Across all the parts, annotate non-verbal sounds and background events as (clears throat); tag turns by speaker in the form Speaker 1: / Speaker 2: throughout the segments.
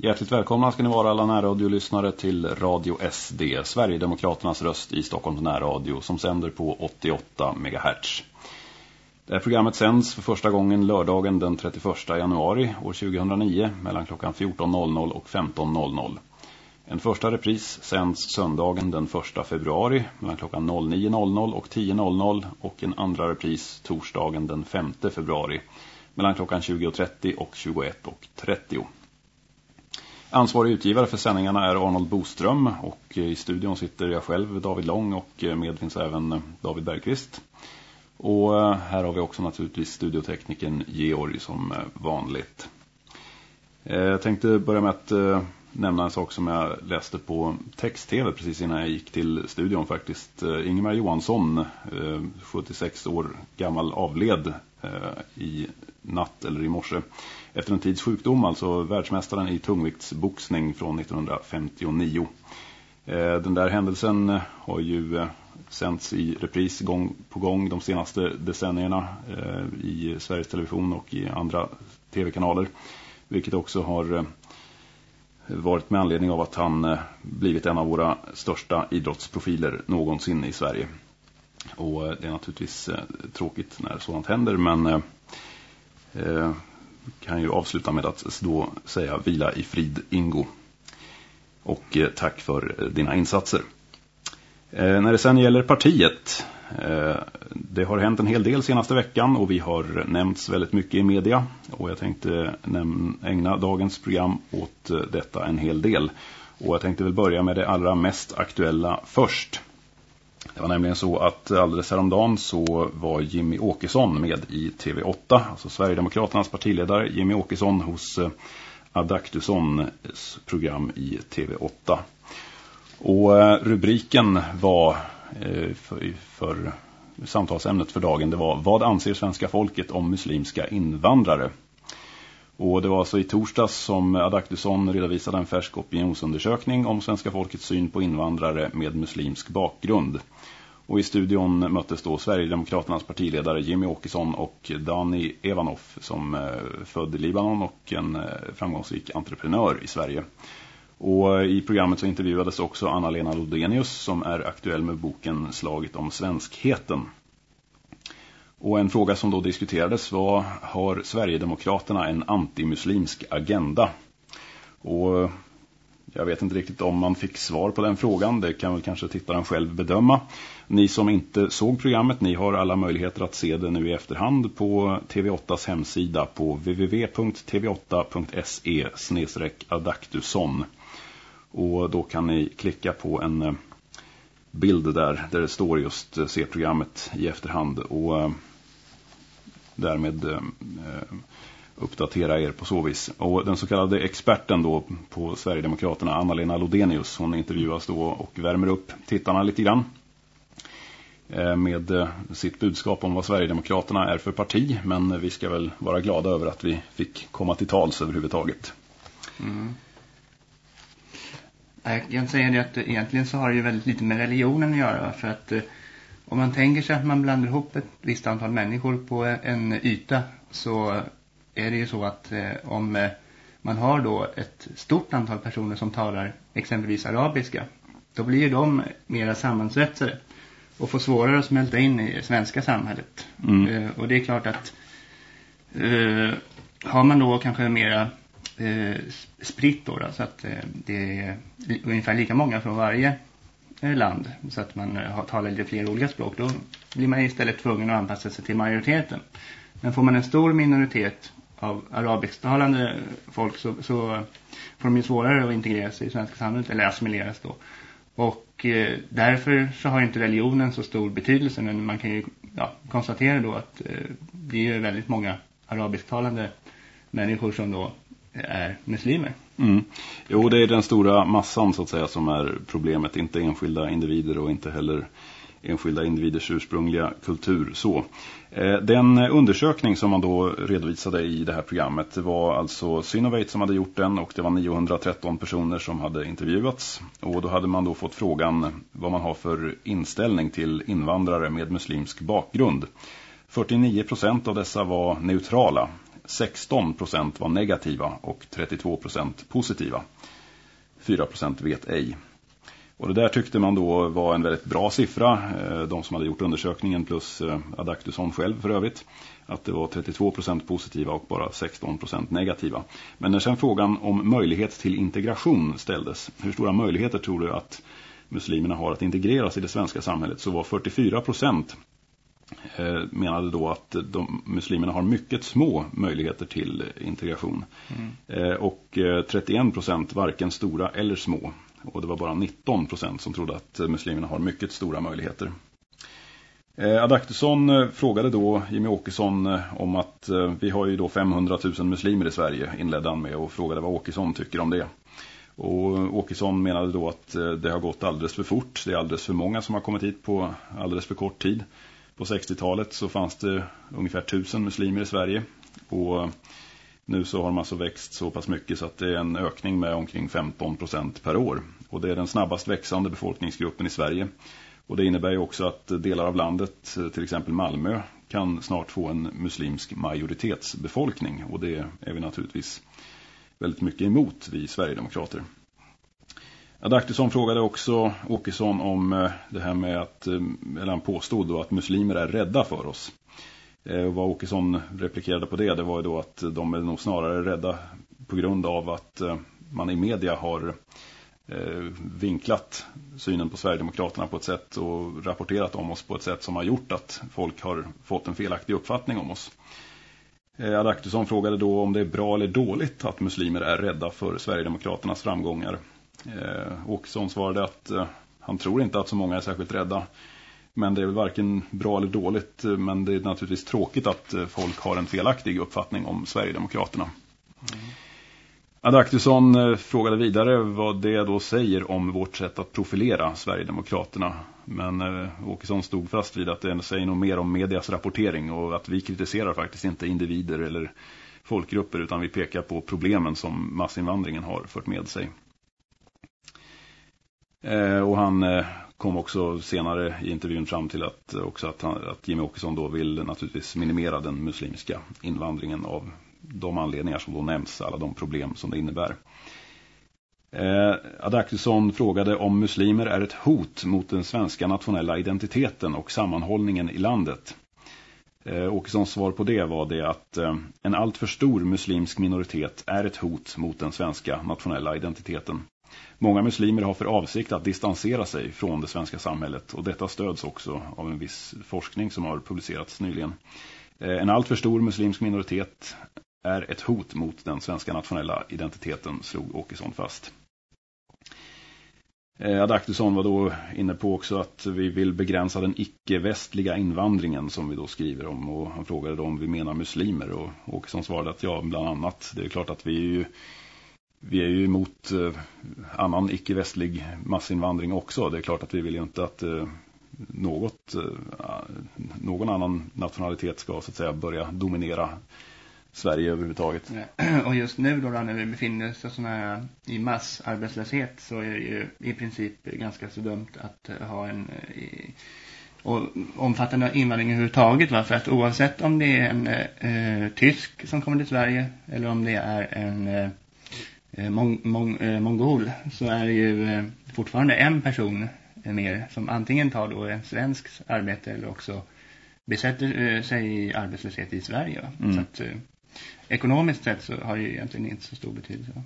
Speaker 1: Hjärtligt välkomna ska ni vara alla närradiolyssnare till Radio SD, Sverigedemokraternas röst i Stockholms närradio som sänder på 88 MHz. Det här programmet sänds för första gången lördagen den 31 januari år 2009 mellan klockan 14.00 och 15.00. En första repris sänds söndagen den 1 februari mellan klockan 09.00 och 10.00 och en andra repris torsdagen den 5 februari mellan klockan 20.30 och 21.30. Ansvarig utgivare för sändningarna är Arnold Boström och eh, i studion sitter jag själv, David Lång och eh, med finns även eh, David Bergqvist. Och här har vi också naturligtvis studiotekniken Georg som vanligt. Jag tänkte börja med att nämna en sak som jag läste på text-tv precis innan jag gick till studion faktiskt. Ingemar Johansson, 76 år gammal, avled i natt eller i morse efter en tids sjukdom, alltså världsmästaren i tungviktsboxning från 1959. Eh, den där händelsen eh, har ju eh, sänts i repris gång på gång de senaste decennierna i Sveriges Television och i andra tv-kanaler. Vilket också har varit med anledning av att han blivit en av våra största idrottsprofiler någonsin i Sverige. Och det är naturligtvis tråkigt när sådant händer men kan ju avsluta med att då säga vila i frid Ingo. Och eh, tack för eh, dina insatser. Eh, när det sedan gäller partiet det har hänt en hel del senaste veckan och vi har nämnts väldigt mycket i media och jag tänkte ägna dagens program åt detta en hel del. Och jag tänkte väl börja med det allra mest aktuella först. Det var nämligen så att alldeles häromdagen så var Jimmy Åkesson med i TV8, alltså Sverigedemokraternas partiledare Jimmy Åkesson hos eh, Adaktussons program i TV8. Och eh, rubriken var eh, för, för samtalsämnet för dagen, det var Vad anser svenska folket om muslimska invandrare? Och det var alltså i torsdags som Adaktusson redovisade en färsk opinionsundersökning om svenska folkets syn på invandrare med muslimsk bakgrund. Och i studion möttes då Sverigedemokraternas partiledare Jimmy Åkesson och Dani Evanoff som är född i Libanon och en eh, framgångsrik entreprenör i Sverige. Och eh, i programmet så intervjuades också Anna-Lena Lodenius som är aktuell med boken Slaget om svenskheten. Och en fråga som då diskuterades var, har Sverigedemokraterna en antimuslimsk agenda? Och jag vet inte riktigt om man fick svar på den frågan, det kan väl kanske tittaren själv bedöma. Ni som inte såg programmet, ni har alla möjligheter att se det nu i efterhand på TV8s hemsida på www.tv8.se adaktusson. Och då kan ni klicka på en eh, bild där, där det står just eh, se programmet i efterhand och eh, därmed uppdatera er på så vis. Och den så kallade experten då på Sverigedemokraterna, Anna-Lena Lodenius, hon intervjuas då och värmer upp tittarna lite grann Eh, med eh, sitt budskap om vad Sverigedemokraterna är för parti. Men vi ska väl vara glada över att vi fick komma till tals överhuvudtaget. Mm.
Speaker 2: Jag kan säga det att egentligen så har det ju väldigt lite med religionen att göra. För att eh, om man tänker sig att man blandar ihop ett visst antal människor på en yta så är det ju så att om man har då ett stort antal personer som talar exempelvis arabiska då blir ju de mera sammansvetsade och får svårare att smälta in i det svenska samhället. Mm. Eh, och det är klart att eh, har man då kanske mera eh, spritt då, då så att eh, det är ungefär lika många från varje land så att man har, talar lite fler olika språk då blir man istället tvungen att anpassa sig till majoriteten. Men får man en stor minoritet av arabisktalande folk så, så får de ju svårare att integrera sig i svenska samhället eller assimileras då. Och eh, därför så har inte religionen så stor betydelse men man kan ju ja, konstatera då att eh, det är väldigt många arabisktalande människor som då är muslimer.
Speaker 1: Mm. Jo, det är den stora massan så att säga som är problemet, inte enskilda individer och inte heller enskilda individers ursprungliga kultur. Så. Eh, den undersökning som man då redovisade i det här programmet det var alltså Synovate som hade gjort den och det var 913 personer som hade intervjuats. Och då hade man då fått frågan vad man har för inställning till invandrare med muslimsk bakgrund. 49% av dessa var neutrala. 16 procent var negativa och 32 procent positiva. 4 procent vet ej. Och det där tyckte man då var en väldigt bra siffra, eh, de som hade gjort undersökningen plus eh, Adaktusson själv för övrigt, att det var 32% positiva och bara 16% negativa. Men när sen frågan om möjlighet till integration ställdes, hur stora möjligheter tror du att muslimerna har att integreras i det svenska samhället, så var 44% eh, menade då att de, muslimerna har mycket små möjligheter till integration. Mm. Och 31% varken stora eller små. Och det var bara 19 procent som trodde att muslimerna har mycket stora möjligheter. Eh, Adaktusson eh, frågade då Jimmy Åkesson eh, om att vi har ju då 500 000 muslimer i Sverige inledde han med och frågade vad Åkesson tycker om det. Och Åkesson menade då att det har gått alldeles för fort. Det är alldeles för många som har kommit hit på alldeles för kort tid. På 60-talet så fanns det ungefär 1000 muslimer i Sverige. Och nu så har de alltså växt så pass mycket så att det är en ökning med omkring 15 procent per år. Och det är den snabbast växande befolkningsgruppen i Sverige. Och det innebär ju också att delar av landet, till exempel Malmö, kan snart få en muslimsk majoritetsbefolkning. Och det är vi naturligtvis väldigt mycket emot, vi Sverigedemokrater. Adaktusson frågade också Åkesson om eh, det här med att, eh, eller han påstod då att muslimer är rädda för oss. Eh, och vad Åkesson replikerade på det, det var ju då att de är nog snarare rädda på grund av att eh, man i media har eh, vinklat synen på Sverigedemokraterna på ett sätt och rapporterat om oss på ett sätt som har gjort att folk har fått en felaktig uppfattning om oss. Adaktusson frågade då om det är bra eller dåligt att muslimer är rädda för Sverigedemokraternas framgångar. Åkesson svarade att han tror inte att så många är särskilt rädda. Men det är väl varken bra eller dåligt. Men det är naturligtvis tråkigt att eh, folk har en felaktig uppfattning om Sverigedemokraterna. Mm. Adaktusson eh, frågade vidare vad det då säger om vårt sätt att profilera Sverigedemokraterna. Men eh, Åkesson stod fast vid att det säger nog mer om medias rapportering och att vi kritiserar faktiskt inte individer eller folkgrupper utan vi pekar på problemen som massinvandringen har fört med sig. Eh, och han eh, kom också senare i intervjun fram till att, också att, han, att Jimmy Åkesson då vill naturligtvis minimera den muslimska invandringen av de anledningar som då nämns, alla de problem som det innebär. Eh, Adaktusson frågade om muslimer är ett hot mot den svenska nationella identiteten och sammanhållningen i landet. Eh, Åkessons svar på det var det att eh, en alltför stor muslimsk minoritet är ett hot mot den svenska nationella identiteten. Många muslimer har för avsikt att distansera sig från det svenska samhället och detta stöds också av en viss forskning som har publicerats nyligen. Eh, en alltför stor muslimsk minoritet är ett hot mot den svenska nationella identiteten, slog Åkesson fast. Eh, Adaktusson var då inne på också att vi vill begränsa den icke-västliga invandringen som vi då skriver om och han frågade då om vi menar muslimer och Åkesson svarade att ja, bland annat. Det är klart att vi är ju vi är ju emot eh, annan icke-västlig massinvandring också. Det är klart att vi vill ju inte att eh, något, eh, någon annan nationalitet ska så att säga börja dominera Sverige överhuvudtaget. (clears throat)
Speaker 2: Och just nu då, när vi befinner oss såna i massarbetslöshet så är det ju i princip ganska så dumt att eh, ha en eh, i, och omfattande invandring överhuvudtaget. Va? För att oavsett om det är en eh, eh tysk som kommer till Sverige eller om det är en eh, mong, mong, eh, mongol så är det ju eh, fortfarande en person mer som antingen tar då en svensk arbete eller också besätter eh, sig i arbetslöshet i Sverige. Mm. Så att, eh, ekonomiskt sett så har det ju egentligen inte så stor betydelse.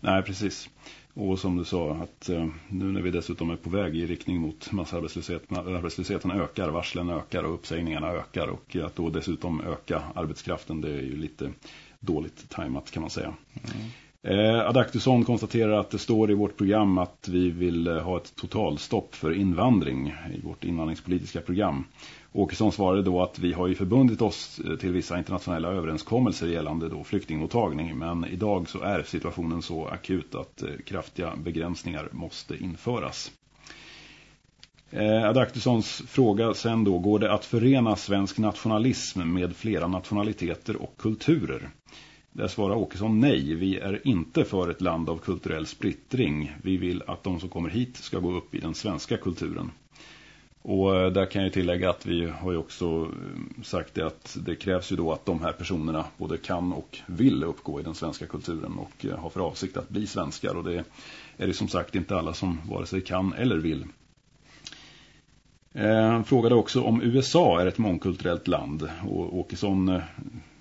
Speaker 1: Nej, precis. Och som du sa, att eh, nu när vi dessutom är på väg i riktning mot massarbetslöshet, arbetslösheten ökar, varslen ökar och uppsägningarna ökar och att då dessutom öka arbetskraften, det är ju lite dåligt tajmat kan man säga. Mm. Eh, Adaktusson konstaterar att det står i vårt program att vi vill eh, ha ett totalstopp för invandring i vårt invandringspolitiska program. Åkesson svarade då att vi har ju förbundit oss eh, till vissa internationella överenskommelser gällande då flyktingmottagning men idag så är situationen så akut att eh, kraftiga begränsningar måste införas. Eh, Adaktussons fråga sen då, går det att förena svensk nationalism med flera nationaliteter och kulturer? Där svarar Åkesson nej. Vi är inte för ett land av kulturell splittring. Vi vill att de som kommer hit ska gå upp i den svenska kulturen. Och eh, där kan jag tillägga att vi har ju också eh, sagt det att det krävs ju då att de här personerna både kan och vill uppgå i den svenska kulturen och eh, har för avsikt att bli svenskar. Och det är det som sagt inte alla som vare sig kan eller vill. Han frågade också om USA är ett mångkulturellt land och Åkesson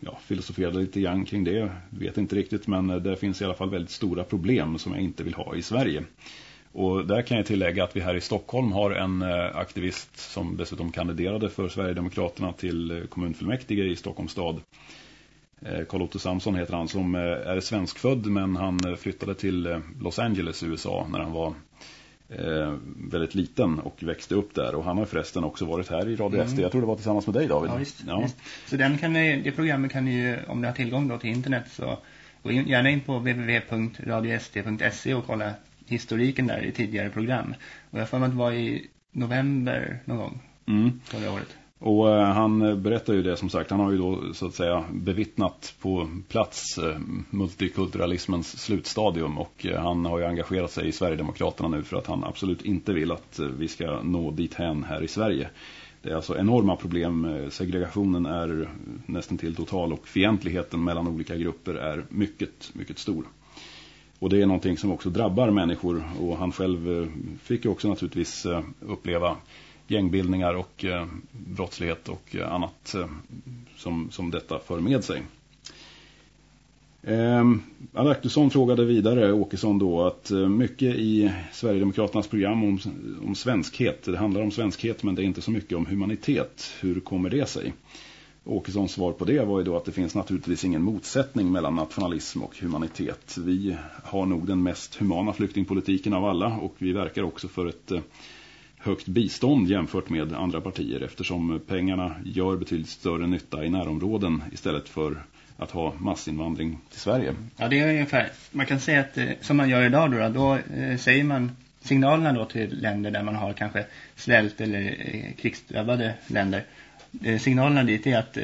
Speaker 1: ja, filosoferade lite grann kring det. Vet inte riktigt men eh, det finns i alla fall väldigt stora problem som jag inte vill ha i Sverige. Och där kan jag tillägga att vi här i Stockholm har en eh, aktivist som dessutom kandiderade för Sverigedemokraterna till eh, kommunfullmäktige i Stockholms stad. Carl-Otto Samson heter han som är svenskfödd men han flyttade till Los Angeles, USA när han var väldigt liten och växte upp där. Och han har förresten också varit här i Radio mm. SD. Jag tror det var tillsammans med dig David.
Speaker 2: Ja, visst, ja. visst. Så den kan ni, det programmet kan ni ju, om ni har tillgång då till internet så gå in, gärna in på www.radiosd.se och kolla historiken där i tidigare program. Och jag får att det var i november någon gång mm. förra året.
Speaker 1: Och eh, han berättar ju det som sagt, han har ju då så att säga bevittnat på plats eh, multikulturalismens slutstadium och eh, han har ju engagerat sig i Sverigedemokraterna nu för att han absolut inte vill att eh, vi ska nå dit hän här i Sverige. Det är alltså enorma problem, eh, segregationen är nästan till total och fientligheten mellan olika grupper är mycket, mycket stor. Och det är någonting som också drabbar människor och han själv eh, fick ju också naturligtvis eh, uppleva gängbildningar och eh, brottslighet och eh, annat eh, som, som detta för med sig. Eh, Adaktusson frågade vidare, Åkesson då, att eh, mycket i Sverigedemokraternas program om, om svenskhet, det handlar om svenskhet men det är inte så mycket om humanitet. Hur kommer det sig? Åkessons svar på det var ju då att det finns naturligtvis ingen motsättning mellan nationalism och humanitet. Vi har nog den mest humana flyktingpolitiken av alla och vi verkar också för ett eh, högt bistånd jämfört med andra partier eftersom pengarna gör betydligt större nytta i närområden istället för att ha massinvandring till Sverige.
Speaker 2: Ja, det är ungefär. Man kan säga att eh, som man gör idag då, då eh, säger man signalerna då till länder där man har kanske svält eller eh, krigsdrabbade länder signalerna dit är att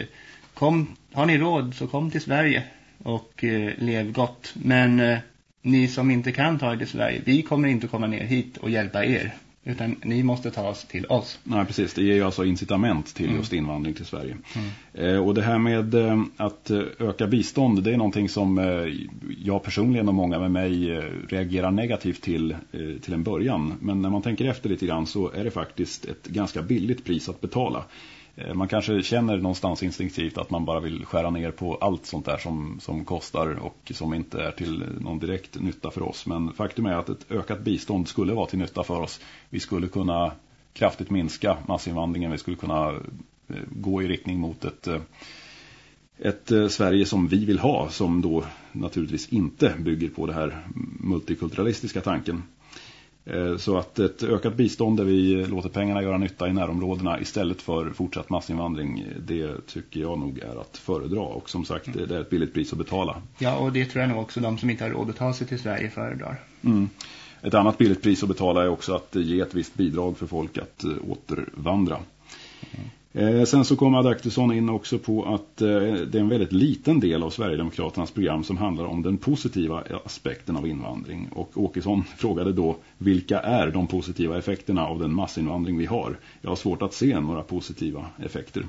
Speaker 2: kom, har ni råd så kom till Sverige och lev gott. Men ni som inte kan ta er till Sverige, vi kommer inte komma ner hit och hjälpa er. Utan ni måste ta oss till oss.
Speaker 1: Nej, precis. Det ger ju alltså incitament till mm. just invandring till Sverige. Mm. Eh, och det här med eh, att öka bistånd, det är någonting som eh, jag personligen och många med mig reagerar negativt till till en början. Men när man tänker efter lite grann så är det faktiskt ett ganska billigt pris att betala. Eh, man kanske känner någonstans instinktivt att man bara vill skära ner på allt sånt där som, som kostar och som inte är till någon direkt nytta för oss. Men faktum är att ett ökat bistånd skulle vara till nytta för oss. Vi skulle kunna kraftigt minska massinvandringen. Vi skulle kunna eh, gå i riktning mot ett, eh, ett Sverige som vi vill ha. Som då naturligtvis inte bygger på det här multikulturalistiska tanken. Eh, så att ett ökat bistånd där vi låter pengarna göra nytta i närområdena istället för fortsatt massinvandring, det tycker jag nog är att föredra. Och som sagt, det är ett billigt pris att betala.
Speaker 2: Ja, och det tror jag nog också de som inte har råd att ta sig till Sverige föredrar.
Speaker 1: Mm. Ett annat billigt pris att betala är också att ge ett visst bidrag för folk att eh, återvandra. Eh, sen så kom Adaktusson in också på att eh, det är en väldigt liten del av Sverigedemokraternas program som handlar om den positiva aspekten av invandring. Och Åkesson frågade då vilka är de positiva effekterna av den massinvandring vi har? Jag har svårt att se några positiva effekter.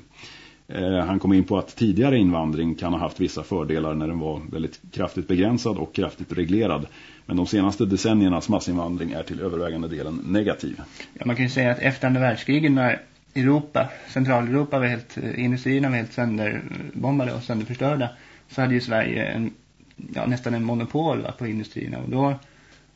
Speaker 1: Eh, han kom in på att tidigare invandring kan ha haft vissa fördelar när den var väldigt kraftigt begränsad och kraftigt reglerad. Men de senaste decenniernas massinvandring är till övervägande delen negativ.
Speaker 2: Ja, man kan ju säga att efter andra världskriget när Europa, Centraleuropa var helt, eh, industrierna var helt sönderbombade och sönderförstörda så hade ju Sverige en, ja, nästan en monopol va, på industrierna. Och då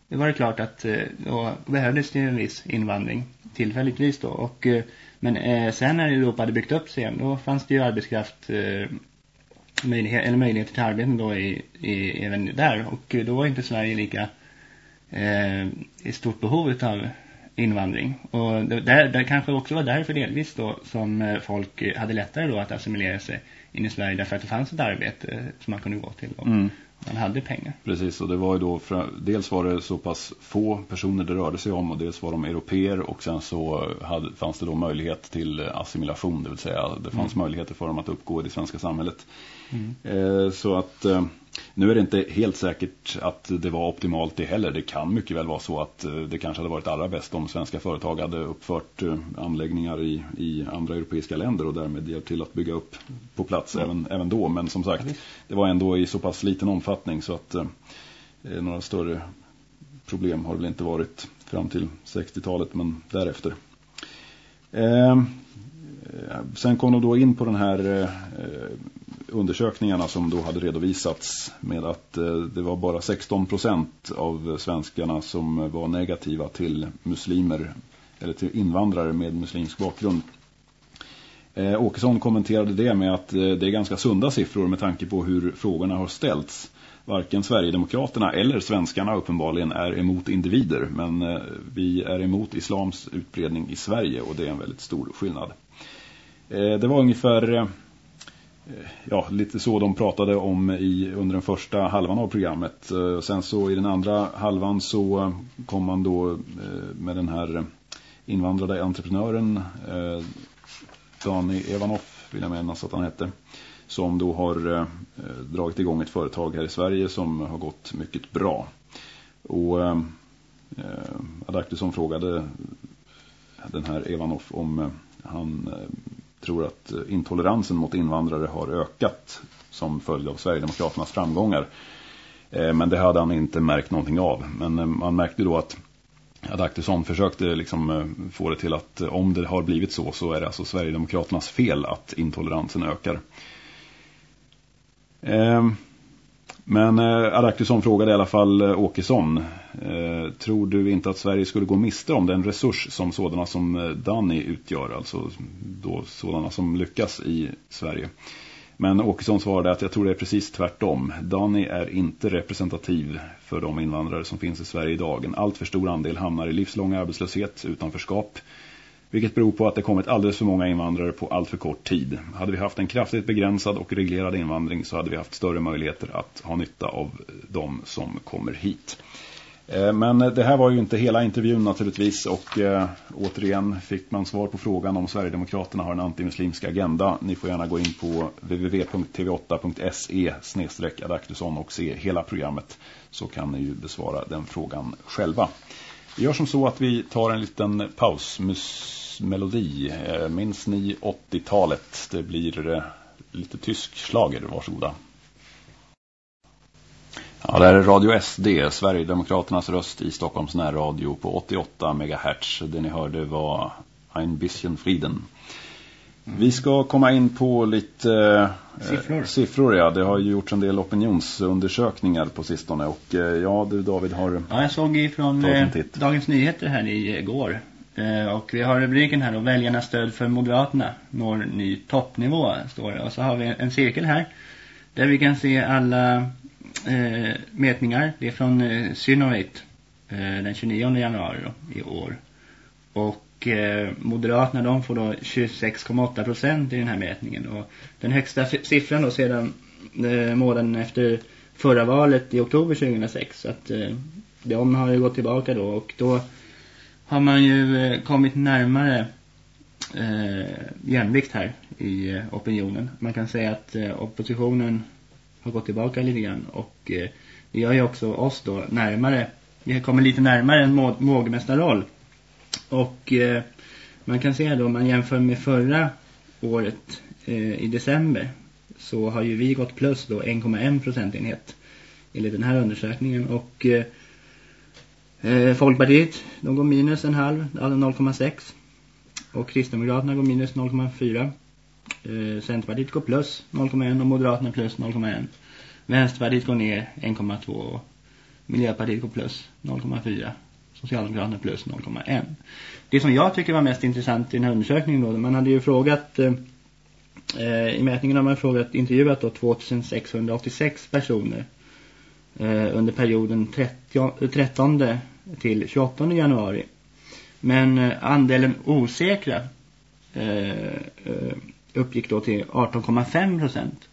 Speaker 2: det var det klart att eh, då behövdes det en viss invandring tillfälligtvis då. Och, eh, men eh, sen när Europa hade byggt upp sig igen då fanns det ju arbetskraft eh, möjlighet, eller möjligheter till arbete då i, i, även där. Och då var inte Sverige lika eh, i stort behov av invandring. Och det, det kanske också var därför delvis då som eh, folk hade lättare då att assimilera sig in i Sverige därför att det fanns ett arbete som man kunde gå till och mm. man hade pengar.
Speaker 1: Precis, och det var ju då, dels var det så pass få personer det rörde sig om och dels var de europeer och sen så hade, fanns det då möjlighet till assimilation, det vill säga det fanns mm. möjligheter för dem att uppgå i det svenska samhället. Mm. Eh, så att... Eh, Nu är det inte helt säkert att det var optimalt det heller. Det kan mycket väl vara så att eh, det kanske hade varit allra bäst om svenska företag hade uppfört anläggningar i, i andra europeiska länder och därmed hjälpt till att bygga upp på plats mm. även, även då. Men som sagt, det var ändå i så pass liten omfattning så att eh, några större problem har väl inte varit fram till 60-talet men därefter. Eh, sen kom de då in på den här undersökningarna som då hade redovisats med att eh, det var bara 16 procent av svenskarna som var negativa till muslimer eller till invandrare med muslimsk bakgrund. Eh, Åkesson kommenterade det med att eh, det är ganska sunda siffror med tanke på hur frågorna har ställts. Varken Sverigedemokraterna eller svenskarna uppenbarligen är emot individer men eh, vi är emot islams utbredning i Sverige och det är en väldigt stor skillnad. Det var ungefär Eh, ja, lite så de pratade om i, under den första halvan av programmet. Eh, sen så i den andra halvan så kom man då eh, med den här invandrade entreprenören Dani Evanoff vill jag minnas att han hette som då har dragit igång ett företag här i Sverige som har gått mycket bra. Och eh, Adaktusson frågade den här Evanoff om han tror att eh, intoleransen mot invandrare har ökat som följd av Sverigedemokraternas framgångar. Eh, men det hade han inte märkt någonting av. Men eh, man märkte då att Adaktusson försökte liksom få det till att om det har blivit så så är det alltså Sverigedemokraternas fel att intoleransen ökar. Ehm, men eh, Adaktusson frågade i alla fall eh, Åkesson. Eh, tror du inte att Sverige skulle gå miste om den resurs som sådana som eh, Danny utgör? Alltså då sådana som lyckas i Sverige. Men Åkesson svarade att jag tror det är precis tvärtom. Danny är inte representativ för de invandrare som finns i Sverige idag. En allt för stor andel hamnar i livslång arbetslöshet, utanförskap vilket beror på att det kommit alldeles för många invandrare på allt för kort tid. Hade vi haft en kraftigt begränsad och reglerad invandring så hade vi haft större möjligheter att ha nytta av de som kommer hit. Eh, men det här var ju inte hela intervjun naturligtvis och eh, återigen fick man svar på frågan om Sverigedemokraterna har en antimuslimsk agenda. Ni får gärna gå in på www.tv8.se adaktusson och se hela programmet så kan ni ju besvara den frågan själva. Vi gör som så att vi tar en liten pausmusik Eh, minns ni 80-talet? Det blir eh, lite tysk slager, varsågoda. Ja, det här är Radio SD, Sverigedemokraternas röst i Stockholms närradio på 88 MHz. Det ni hörde var Ein bisschen Frieden. Vi ska komma in på lite
Speaker 2: eh, siffror.
Speaker 1: siffror. Ja, det har ju gjorts en del opinionsundersökningar på sistone. Och eh, ja, du David har
Speaker 2: Ja, jag såg ifrån eh, Dagens Nyheter här igår. Eh, och vi har rubriken här då, väljarnas stöd för Moderaterna når ny toppnivå, står det. Och så har vi en cirkel här där vi kan se alla eh, mätningar. Det är från eh, Synovate eh, den 29 januari då, i år. Och eh, Moderaterna de får då 26,8 procent i den här mätningen. Och den högsta siffran då sedan eh, månaden efter förra valet i oktober 2006. Så att eh, de har ju gått tillbaka då och då har man ju eh, kommit närmare eh, jämvikt här i eh, opinionen. Man kan säga att eh, oppositionen har gått tillbaka lite grann och eh, det gör ju också oss då närmare. Vi kommer lite närmare en mågmästarroll och eh, man kan säga då om man jämför med förra året eh, i december så har ju vi gått plus då 1,1 procentenhet enligt den här undersökningen och eh Eh, Folkpartiet de går minus en halv, alltså 0,6 och Kristdemokraterna går minus 0,4 eh, Centerpartiet går plus 0,1 och Moderaterna plus 0,1 Vänsterpartiet går ner 1,2 och Miljöpartiet går plus 0,4 Socialdemokraterna plus 0,1. Det som jag tycker var mest intressant i den här undersökningen då, man hade ju frågat eh i mätningen har man frågat intervjuat då 2686 personer eh, under perioden 30, 13 till 28 januari. Men eh, andelen osäkra eh, eh, uppgick då till 18,5 procent.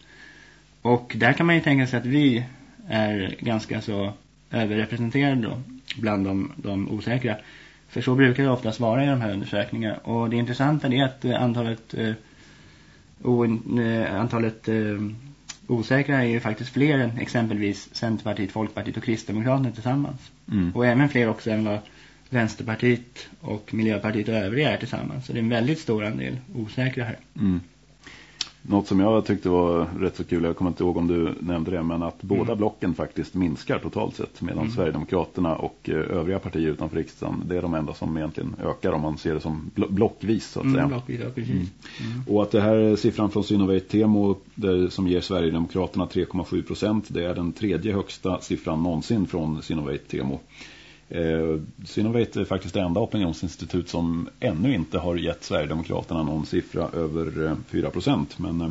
Speaker 2: Och där kan man ju tänka sig att vi är ganska så överrepresenterade då bland de, de osäkra. För så brukar det oftast vara i de här undersökningarna. Och det intressanta är att antalet, eh, o, eh, antalet eh, osäkra är ju faktiskt fler än exempelvis Centerpartiet, Folkpartiet och Kristdemokraterna tillsammans.
Speaker 1: Mm.
Speaker 2: Och även fler också än vad Vänsterpartiet och Miljöpartiet och övriga är tillsammans. Så det är en väldigt stor andel osäkra här.
Speaker 1: Mm. Något som jag tyckte var rätt så kul, jag kommer inte ihåg om du nämnde det, men att båda
Speaker 2: Mm.
Speaker 1: blocken faktiskt minskar totalt sett. Medan
Speaker 2: Mm.
Speaker 1: Sverigedemokraterna och eh, övriga partier utanför riksdagen, det är de enda som egentligen ökar om man ser det som blo blockvis så att säga.
Speaker 2: Mm, blockvis, ja, precis.
Speaker 1: Mm.
Speaker 2: Mm.
Speaker 1: Och att det här är siffran från Synovate Temo där, som ger Sverigedemokraterna 3,7 procent. Det är den tredje högsta siffran någonsin från Synovate Temo. Eh, Synovate är faktiskt det enda opinionsinstitut som ännu inte har gett Sverigedemokraterna någon siffra över eh, 4 procent. Men eh,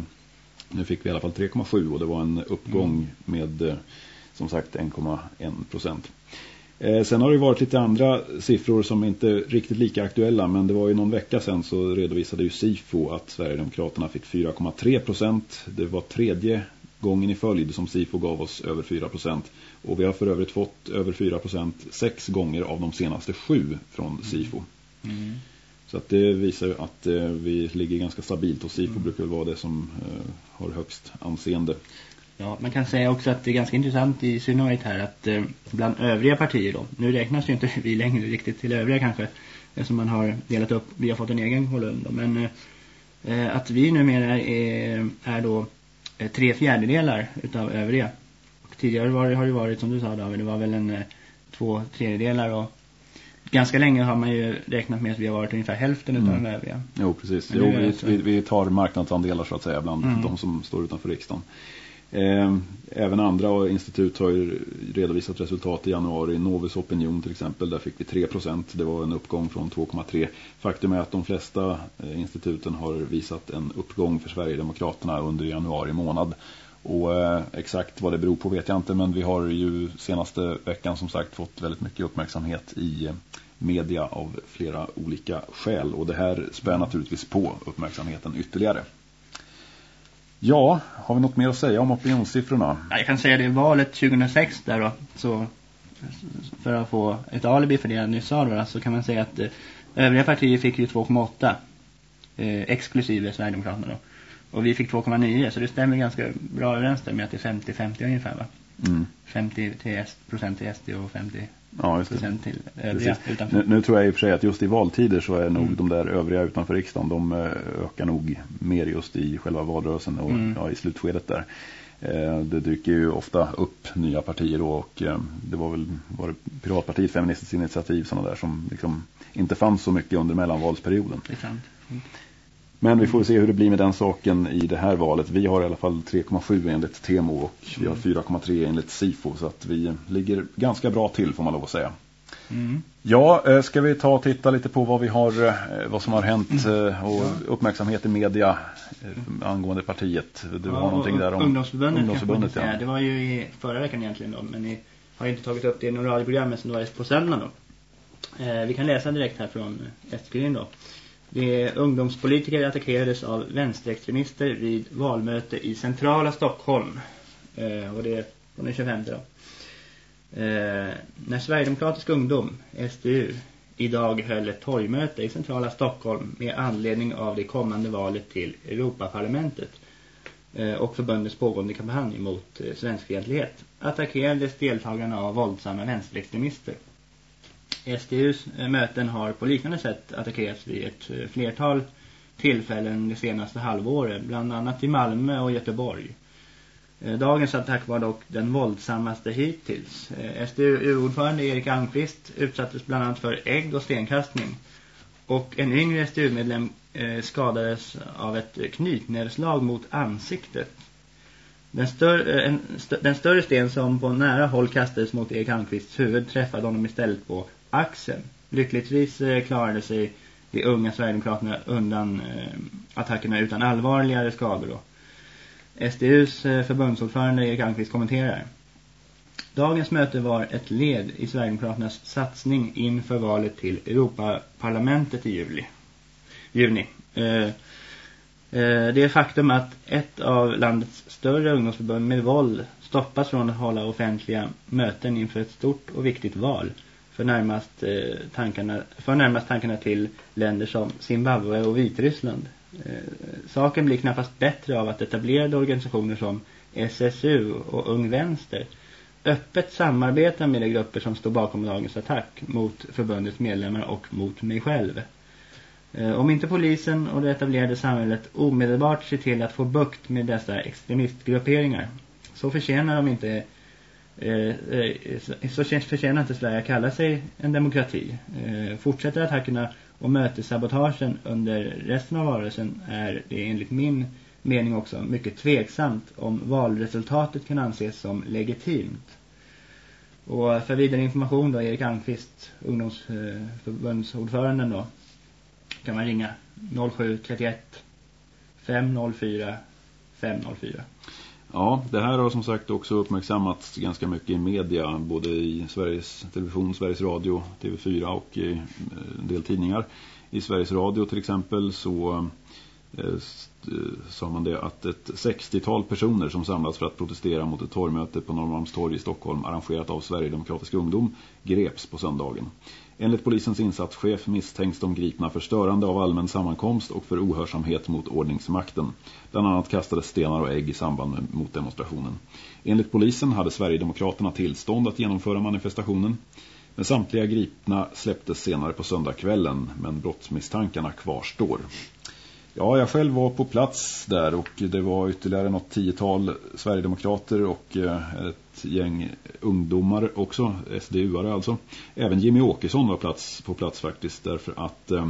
Speaker 1: nu fick vi i alla fall 3,7 och det var en uppgång med eh, som sagt 1,1 procent. Eh, sen har det varit lite andra siffror som inte är riktigt lika aktuella men det var ju någon vecka sedan så redovisade ju SIFO att Sverigedemokraterna fick 4,3 procent. Det var tredje gången i följd som SIFO gav oss över 4 procent. Och vi har för övrigt fått över 4 procent sex gånger av de senaste sju från SIFO.
Speaker 2: Mm.
Speaker 1: Så att det visar ju att eh, vi ligger ganska stabilt och SIFO
Speaker 2: Mm.
Speaker 1: brukar vara det som eh, har högst anseende.
Speaker 2: Ja, man kan säga också att det är ganska intressant i synnerhet här att eh, bland övriga partier då, nu räknas ju inte (laughs) vi längre riktigt till övriga kanske, eftersom man har delat upp, vi har fått en egen kolumn då, men eh, att vi numera är, är då eh, tre fjärdedelar utav övriga. Tidigare var har det varit som du sa David, det var väl en eh, två tredjedelar och ganska länge har man ju räknat med att vi har varit ungefär hälften
Speaker 1: Mm.
Speaker 2: de övriga.
Speaker 1: Jo, precis. Jo, vi,
Speaker 2: alltså-
Speaker 1: vi, vi tar marknadsandelar så att säga bland
Speaker 2: Mm.
Speaker 1: de som står utanför riksdagen. Eh, även andra institut har ju redovisat resultat i januari. Novus Opinion till exempel, där fick vi 3%. Det var en uppgång från 2,3. Faktum är att de flesta eh, instituten har visat en uppgång för Sverigedemokraterna under januari månad. Och eh, exakt vad det beror på vet jag inte men vi har ju senaste veckan som sagt fått väldigt mycket uppmärksamhet i eh, media av flera olika skäl och det här spär naturligtvis på uppmärksamheten ytterligare. Ja, har vi något mer att säga om opinionssiffrorna?
Speaker 2: Ja, Jag kan säga det valet 2006 där då, så för att få ett alibi för det jag nyss sa då, så kan man säga att eh, övriga partier fick ju 2,8 eh, exklusive Sverigedemokraterna då. Och vi fick 2,9 så det stämmer ganska bra överens där med att det är 50-50 ungefär va?
Speaker 1: Mm.
Speaker 2: 50 till procent till SD och 50
Speaker 1: Ja,
Speaker 2: procent till övriga
Speaker 1: Precis.
Speaker 2: utanför.
Speaker 1: Nu, nu tror jag i och för sig att just i valtider så är nog
Speaker 2: Mm.
Speaker 1: de där övriga utanför riksdagen de eh, ökar nog mer just i själva valrörelsen och
Speaker 2: Mm.
Speaker 1: ja, i slutskedet där. Eh, Det dyker ju ofta upp nya partier då och eh, det var väl var det Piratpartiet, Feministiskt initiativ sådana där som liksom inte fanns så mycket under mellanvalsperioden.
Speaker 2: Det är sant.
Speaker 1: Men vi får se hur det blir med den saken i det här valet. Vi har i alla fall 3,7 enligt Temo och vi har 4,3 enligt Sifo så att vi ligger ganska bra till får man lov att säga.
Speaker 2: Mm.
Speaker 1: Ja, eh, ska vi ta och titta lite på vad vi har, eh, vad som har hänt eh, och uppmärksamhet i media angående partiet. Du har någonting där om
Speaker 2: Ungdomsförbundet,
Speaker 1: ungdomsförbundet ja.
Speaker 2: Det var ju i förra veckan egentligen då, men ni har inte tagit upp det i någon radioprogram som det var på söndagen då. Eh, vi kan läsa direkt här från Eskilin då. Det är ungdomspolitiker attackerades av vänsterextremister vid valmöte i centrala Stockholm. Eh, och det är från den 25 då. Eh, när Sverigedemokratisk ungdom, SDU, idag höll ett torgmöte i centrala Stockholm med anledning av det kommande valet till Europaparlamentet eh, och förbundets pågående kampanj mot eh, svenskfientlighet attackerades deltagarna av våldsamma vänsterextremister. SDUs eh, möten har på liknande sätt attackerats vid ett eh, flertal tillfällen det senaste halvåret, bland annat i Malmö och Göteborg. Eh, dagens attack var dock den våldsammaste hittills. SDU-ordförande Erik Almqvist utsattes bland annat för ägg och stenkastning. Och en yngre SDU-medlem skadades av ett knytnävslag mot ansiktet. Den, stör, en, st den större sten som på nära håll kastades mot Erik Almqvists huvud träffade honom istället på axeln. Lyckligtvis eh, klarade sig de unga Sverigedemokraterna undan eh, attackerna utan allvarligare skador då. SDUs eh, förbundsordförande Erik Almqvist kommenterar. Dagens möte var ett led i Sverigedemokraternas satsning inför valet till Europaparlamentet i juli. juni. Eh, eh, det är faktum att ett av landets större ungdomsförbund med våld stoppas från att hålla offentliga möten inför ett stort och viktigt val för närmast, eh, tankarna, för närmast tankarna till länder som Zimbabwe och Vitryssland. Eh, saken blir knappast bättre av att etablerade organisationer som SSU och Ung Vänster öppet samarbetar med de grupper som står bakom dagens attack mot förbundets medlemmar och mot mig själv. Eh, om inte polisen och det etablerade samhället omedelbart ser till att få bukt med dessa extremistgrupperingar så förtjänar de inte Eh, eh, så förtjänar inte Sverige att kalla sig en demokrati. Eh, fortsätter attackerna och mötessabotagen under resten av valrörelsen är det enligt min mening också mycket tveksamt om valresultatet kan anses som legitimt. Och för vidare information då Erik Almqvist, ungdomsförbundsordföranden då, kan man ringa 0731 504 504.
Speaker 1: Ja, det här har som sagt också uppmärksammats ganska mycket i media, både i Sveriges Television, Sveriges Radio, TV4 och i eh, en del tidningar. I Sveriges Radio till exempel så eh, eh sa man det att ett 60-tal personer som samlats för att protestera mot ett torgmöte på Norrmalmstorg i Stockholm arrangerat av Sverigedemokratisk ungdom greps på söndagen. Enligt polisens insatschef misstänks de gripna för störande av allmän sammankomst och för ohörsamhet mot ordningsmakten. Bland annat kastades stenar och ägg i samband med motdemonstrationen. Enligt polisen hade Sverigedemokraterna tillstånd att genomföra manifestationen. Men samtliga gripna släpptes senare på söndagskvällen men brottsmisstankarna kvarstår. Ja, jag själv var på plats där och det var ytterligare något tiotal Sverigedemokrater och eh, ett gäng ungdomar också, SDU-are alltså. Även Jimmy Åkesson var plats, på plats faktiskt därför att eh,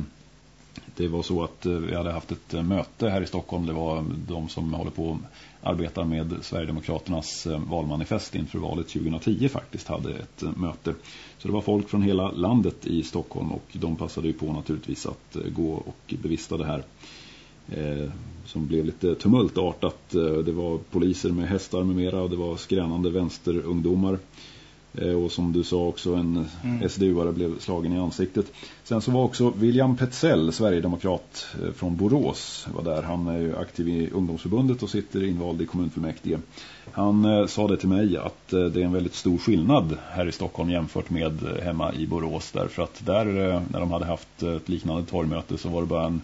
Speaker 1: det var så att eh, vi hade haft ett eh, möte här i Stockholm. Det var de som håller på att arbeta med Sverigedemokraternas eh, valmanifest inför valet 2010 faktiskt hade ett möte. Så det var folk från hela landet i Stockholm och de passade ju på naturligtvis att gå och bevista det här som blev lite tumultartat. Eh, det var poliser med hästar med mera och det var skränande vänsterungdomar. Eh, och som du sa också en mm. SDU-are blev slagen i ansiktet. Sen så var också William Petzell, Sverigedemokrat eh, från Borås, var där. Han är ju aktiv i ungdomsförbundet och sitter invald i kommunfullmäktige. Han eh, sa det till mig att eh, det är en väldigt stor skillnad här i Stockholm jämfört med hemma i Borås. Därför att där när de hade haft ett liknande torgmöte så var det bara en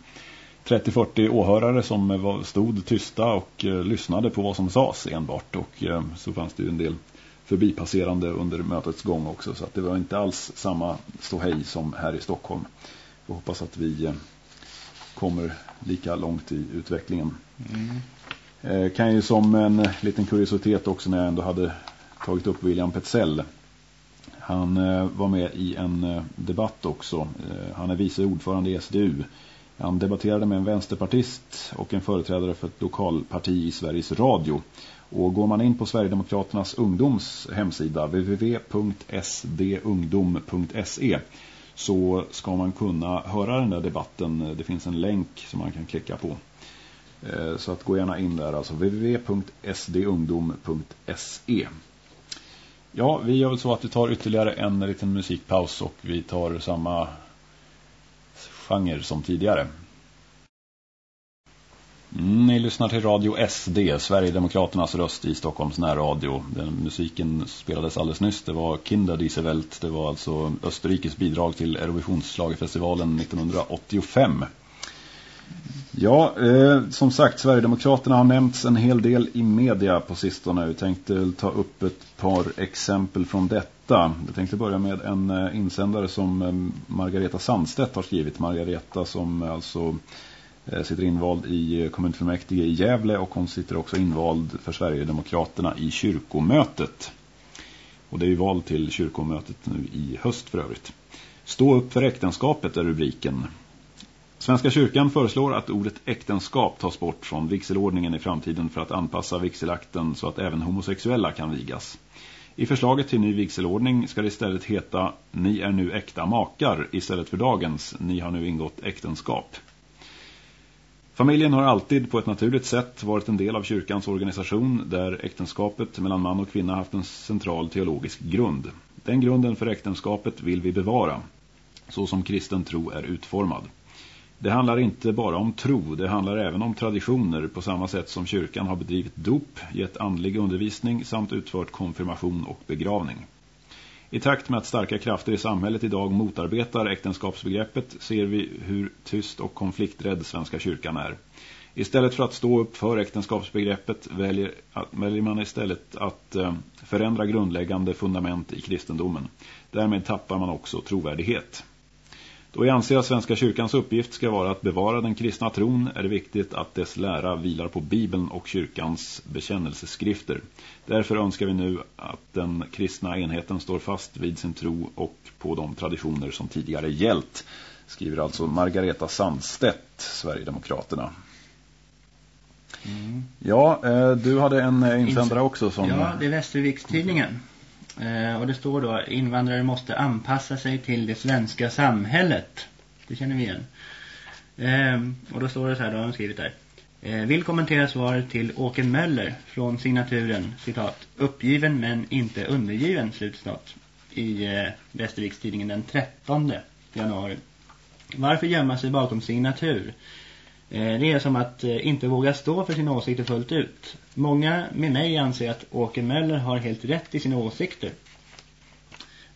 Speaker 1: 30-40 åhörare som var, stod tysta och eh, lyssnade på vad som sades enbart. Och eh, så fanns det ju en del förbipasserande under mötets gång också. Så att det var inte alls samma ståhej som här i Stockholm. Jag hoppas att vi eh, kommer lika långt i utvecklingen. Mm. Kan ju som en liten kuriositet också när jag ändå hade tagit upp William Petzell. Han var med i en debatt också. han är vice ordförande i SDU han debatterade med en vänsterpartist och en företrädare för ett lokalparti i Sveriges Radio. Och går man in på Sverigedemokraternas ungdoms hemsida www.sdungdom.se så ska man kunna höra den där debatten. Det finns en länk som man kan klicka på. Eh, så att gå gärna in där, alltså www.sdungdom.se Ja, vi gör väl så att vi tar ytterligare en liten musikpaus och vi tar samma genre som tidigare. Ni lyssnar till Radio SD, Sverigedemokraternas röst i Stockholms närradio. Den musiken spelades alldeles nyss. Det var Kinderdiesewelt. Det var alltså Österrikes bidrag till Eurovisionsschlagerfestivalen 1985. Ja, eh, som sagt, Sverigedemokraterna har nämnts en hel del i media på sistone. Vi tänkte ta upp ett par exempel från detta. Jag tänkte börja med en eh, insändare som eh, Margareta Sandstedt har skrivit. Margareta som eh, alltså sitter invald i kommunfullmäktige i Gävle och hon sitter också invald för Sverigedemokraterna i kyrkomötet. Och det är ju val till kyrkomötet nu i höst för övrigt. Stå upp för äktenskapet är rubriken. Svenska kyrkan föreslår att ordet äktenskap tas bort från vigselordningen i framtiden för att anpassa vigselakten så att även homosexuella kan vigas. I förslaget till ny vigselordning ska det istället heta Ni är nu äkta makar istället för dagens Ni har nu ingått äktenskap. Familjen har alltid på ett naturligt sätt varit en del av kyrkans organisation där äktenskapet mellan man och kvinna haft en central teologisk grund. Den grunden för äktenskapet vill vi bevara, så som kristen tro är utformad. Det handlar inte bara om tro, det handlar även om traditioner på samma sätt som kyrkan har bedrivit dop, gett andlig undervisning samt utfört konfirmation och begravning. I takt med att starka krafter i samhället idag motarbetar äktenskapsbegreppet ser vi hur tyst och konflikträdd Svenska kyrkan är. Istället för att stå upp för äktenskapsbegreppet väljer, väljer man istället att eh, förändra grundläggande fundament i kristendomen. Därmed tappar man också trovärdighet. Då jag anser att Svenska kyrkans uppgift ska vara att bevara den kristna tron är det viktigt att dess lära vilar på Bibeln och kyrkans bekännelseskrifter. Därför önskar vi nu att den kristna enheten står fast vid sin tro och på de traditioner som tidigare gällt, skriver alltså Margareta Sandstedt, Sverigedemokraterna. Mm. Ja, eh, du hade en eh, insändare också som...
Speaker 2: Ja, det är Västervikstidningen. Eh, och det står då invandrare måste anpassa sig till det svenska samhället. Det känner vi igen. Ehm, och då står det så här, då har de skrivit där. Eh, vill kommentera svaret till Åke Möller från signaturen, citat, uppgiven men inte undergiven, slutcitat, i eh, Västervikstidningen den 13 januari. Varför gömma sig bakom signatur? Eh, det är som att eh, inte våga stå för sina åsikter fullt ut. Många med mig anser att Åke Möller har helt rätt i sina åsikter.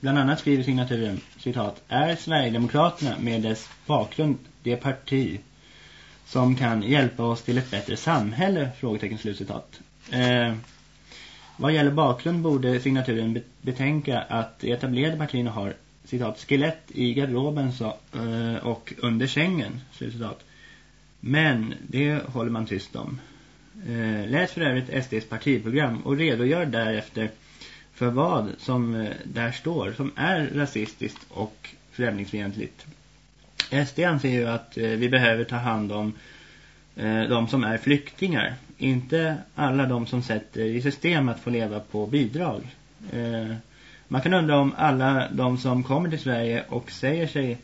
Speaker 2: Bland annat skriver signaturen, citat, är Sverigedemokraterna med dess bakgrund det parti som kan hjälpa oss till ett bättre samhälle? Frågetecken slutcitat. Eh, vad gäller bakgrund borde signaturen betänka att etablerade partierna har citat, skelett i garderoben så, eh, och under sängen, slutcitat. Men det håller man tyst om. Eh, läs för övrigt SDs partiprogram och redogör därefter för vad som eh, där står som är rasistiskt och främlingsfientligt. SD anser ju att eh, vi behöver ta hand om de som är flyktingar. Inte alla de som sätter i system att få leva på bidrag. Man kan undra om alla de som kommer till Sverige och säger sig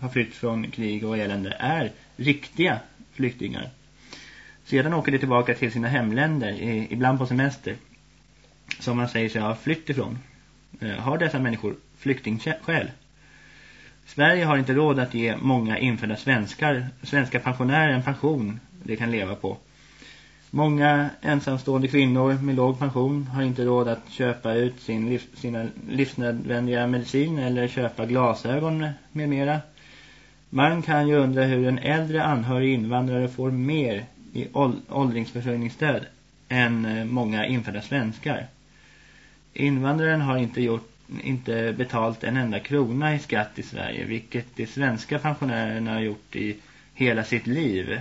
Speaker 2: ha flytt från krig och elände är riktiga flyktingar. Sedan åker de tillbaka till sina hemländer, ibland på semester, som man säger sig ha flytt ifrån. Eh, har dessa människor flyktingskäl? Sverige har inte råd att ge många infödda svenskar, svenska pensionärer en pension de kan leva på. Många ensamstående kvinnor med låg pension har inte råd att köpa ut sin liv, sina livsnödvändiga medicin eller köpa glasögon med mera. Man kan ju undra hur en äldre anhörig invandrare får mer i åldringsförsörjningsstöd än eh, många infödda svenskar. Invandraren har inte, gjort, inte betalt en enda krona i skatt i Sverige, vilket de svenska pensionärerna har gjort i hela sitt liv.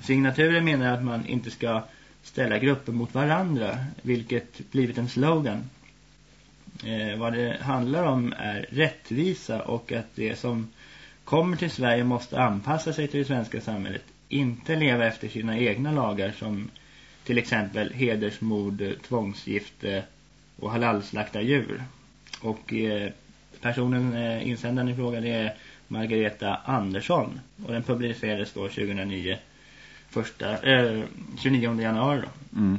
Speaker 2: Signaturen menar att man inte ska ställa grupper mot varandra, vilket blivit en slogan. Eh, vad det handlar om är rättvisa och att det som kommer till Sverige måste anpassa sig till det svenska samhället. Inte leva efter sina egna lagar som till exempel hedersmord, tvångsgifte och halalslakta djur. Och eh, personen eh, insändaren i fråga det är Margareta Andersson och den publicerades då 2009 första, eh, 29 januari då.
Speaker 1: Mm.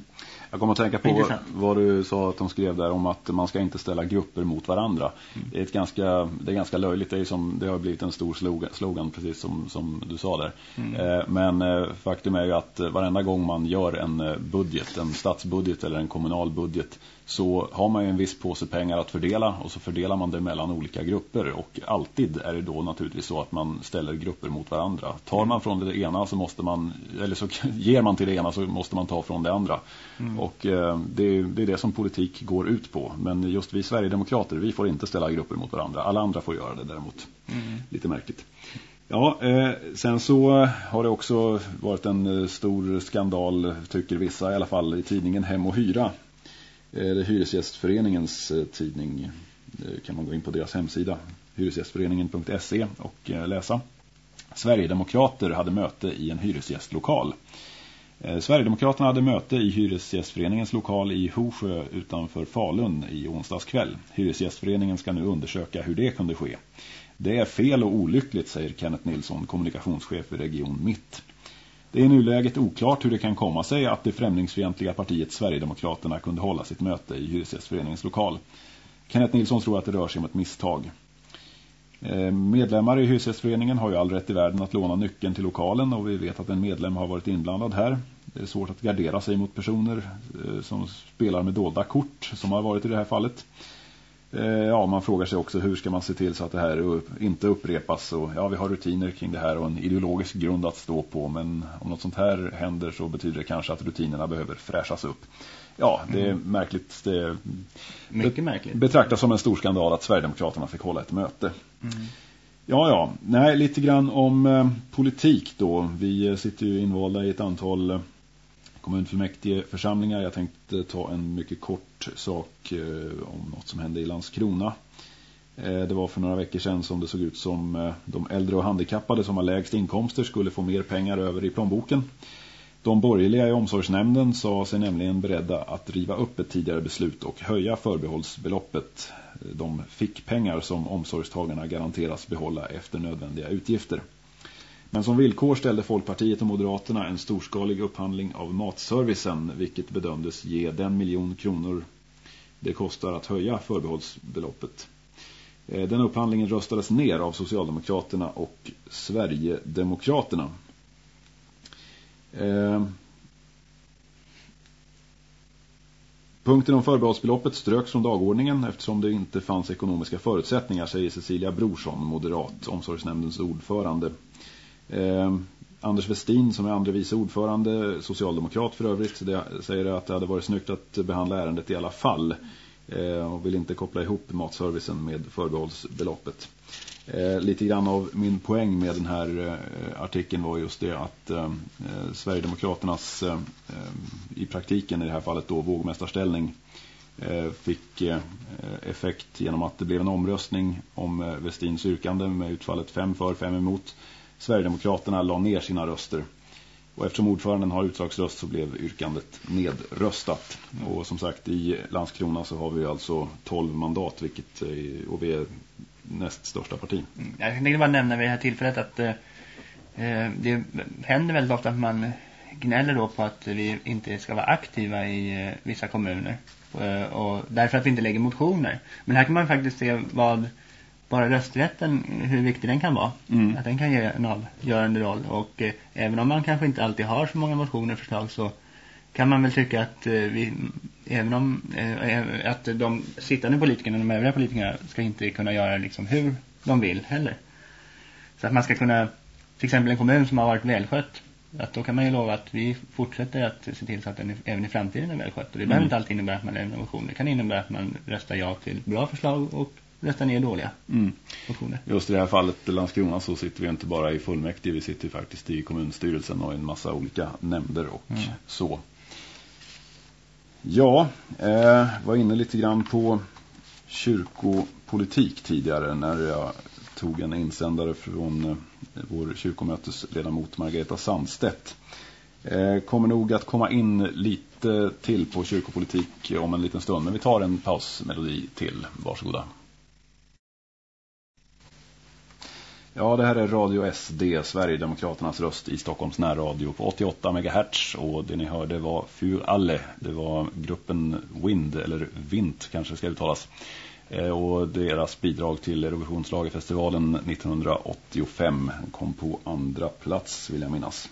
Speaker 1: Jag kommer att tänka på Intressant. vad du sa att de skrev där om att man ska inte ställa grupper mot varandra. Mm. Det, är ett ganska, det är ganska löjligt. Det, är som, det har blivit en stor slogan, slogan precis som, som du sa där. Mm. Eh, men eh, faktum är ju att varenda gång man gör en eh, budget, en statsbudget eller en kommunal budget så har man ju en viss påse pengar att fördela och så fördelar man det mellan olika grupper och alltid är det då naturligtvis så att man ställer grupper mot varandra. Tar man från det ena så måste man, eller så (laughs) ger man till det ena så måste man ta från det andra. Mm. Och eh, det, det, är det som politik går ut på. Men just vi Sverigedemokrater, vi får inte ställa grupper mot varandra. Alla andra får göra det däremot. Mm. Lite märkligt. Ja, eh, sen så har det också varit en eh, stor skandal, tycker vissa i alla fall, i tidningen Hem och Hyra Eh, Hyresgästföreningens eh, tidning. kan man gå in på deras hemsida hyresgästföreningen.se och eh, läsa. Sverigedemokrater hade möte i en hyresgästlokal. Eh, Sverigedemokraterna hade möte i Hyresgästföreningens lokal i Hosjö utanför Falun i onsdags kväll. Hyresgästföreningen ska nu undersöka hur det kunde ske. Det är fel och olyckligt, säger Kenneth Nilsson, kommunikationschef i Region Mitt. Det är i nuläget oklart hur det kan komma sig att det främlingsfientliga partiet Sverigedemokraterna kunde hålla sitt möte i Hyresgästföreningens lokal. Kenneth Nilsson tror att det rör sig om ett misstag. Eh, medlemmar i Hyresgästföreningen har ju all rätt i världen att låna nyckeln till lokalen och vi vet att en medlem har varit inblandad här. Det är svårt att gardera sig mot personer eh, som spelar med dolda kort som har varit i det här fallet. Eh, ja, man frågar sig också hur ska man se till så att det här inte upprepas. Och, ja, vi har rutiner kring det här och en ideologisk grund att stå på. Men om något sånt här händer så betyder det kanske att rutinerna behöver fräschas upp. Ja, det är märkligt. Det
Speaker 2: Mycket märkligt.
Speaker 1: betraktas som en stor skandal att Sverigedemokraterna fick hålla ett möte. Mm. Ja, ja. Nej, lite grann om eh, politik då. Vi eh, sitter ju invalda i ett antal eh, kommunfullmäktige församlingar. Jag tänkte ta en mycket kort sak eh, om något som hände i Landskrona. Eh, det var för några veckor sedan som det såg ut som de äldre och handikappade som har lägst inkomster skulle få mer pengar över i plånboken. De borgerliga i omsorgsnämnden sa sig nämligen beredda att riva upp ett tidigare beslut och höja förbehållsbeloppet. De fick pengar som omsorgstagarna garanteras behålla efter nödvändiga utgifter. Men som villkor ställde Folkpartiet och Moderaterna en storskalig upphandling av matservicen vilket bedömdes ge den miljon kronor det kostar att höja förbehållsbeloppet. Eh, den upphandlingen röstades ner av Socialdemokraterna och Sverigedemokraterna. Eh, punkten om förbehållsbeloppet ströks från dagordningen eftersom det inte fanns ekonomiska förutsättningar, säger Cecilia Brorsson, moderat, omsorgsnämndens ordförande. Eh, Anders Westin som är andre vice ordförande, socialdemokrat för övrigt, det, säger att det hade varit snyggt att behandla ärendet i alla fall eh, och vill inte koppla ihop matservicen med förbehållsbeloppet. Eh, lite grann av min poäng med den här eh, artikeln var just det att eh, eh Sverigedemokraternas eh, eh, i praktiken i det här fallet då vågmästarställning eh, fick effekt genom att det blev en omröstning om Westins yrkande med utfallet 5 för 5 emot Sverigedemokraterna la ner sina röster. Och eftersom ordföranden har utslagsröst så blev yrkandet nedröstat. Och som sagt i Landskrona så har vi alltså 12 mandat vilket och vi är näst största parti.
Speaker 2: Mm. Jag tänkte bara nämna vid det här tillfället att eh, eh, det händer väldigt ofta att man gnäller då på att vi inte ska vara aktiva i eh, vissa kommuner. Eh, och därför att vi inte lägger motioner. Men här kan man faktiskt se vad bara rösträtten, hur viktig den kan vara. Mm. Att den kan ge en avgörande roll. Och eh, även om man kanske inte alltid har så många motioner och förslag så kan man väl tycka att eh, vi, även om eh, att de sittande politikerna, de övriga politikerna ska inte kunna göra liksom hur de vill heller. Så att man ska kunna, till exempel en kommun som har varit välskött, att då kan man ju lova att vi fortsätter att se till så att den även i framtiden är välskött. Och det mm. behöver inte alltid innebära att man lämnar motioner. Det kan innebära att man röstar ja till bra förslag och rösta ner dåliga mm. motioner.
Speaker 1: Just i det här fallet Landskrona så sitter vi inte bara i fullmäktige, vi sitter faktiskt i kommunstyrelsen och en massa olika nämnder och mm. så. Ja, eh, var inne lite grann på kyrkopolitik tidigare när jag tog en insändare från eh, vår kyrkomötesledamot Margareta Sandstedt. Eh, kommer nog att komma in lite till på kyrkopolitik om en liten stund, men vi tar en pausmelodi till. Varsågoda. Ja, det här är Radio SD, Sverigedemokraternas röst i Stockholms närradio på 88 MHz. Och det ni hörde var Fur alle. Det var gruppen Wind, eller Vint kanske ska uttalas. Eh, och deras bidrag till Eurovisionslagerfestivalen 1985 kom på andra plats vill jag minnas.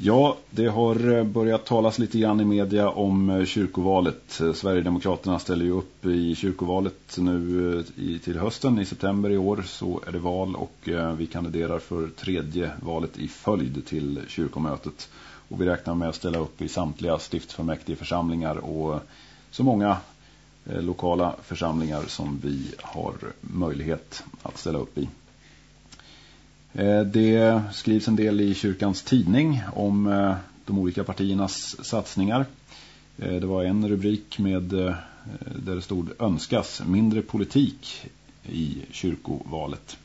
Speaker 1: Ja, det har eh, börjat talas lite grann i media om eh, kyrkovalet. Eh, Sverigedemokraterna ställer ju upp i kyrkovalet nu till hösten. I september i år så är det val och vi kandiderar för tredje valet i följd till kyrkomötet. Och vi räknar med att ställa upp i samtliga stiftsfullmäktige församlingar och så många lokala församlingar som vi har möjlighet att ställa upp i. Eh, det skrivs en del i kyrkans tidning om eh, de olika partiernas satsningar. Eh, det var en rubrik med där det stod önskas mindre politik i kyrkovalet.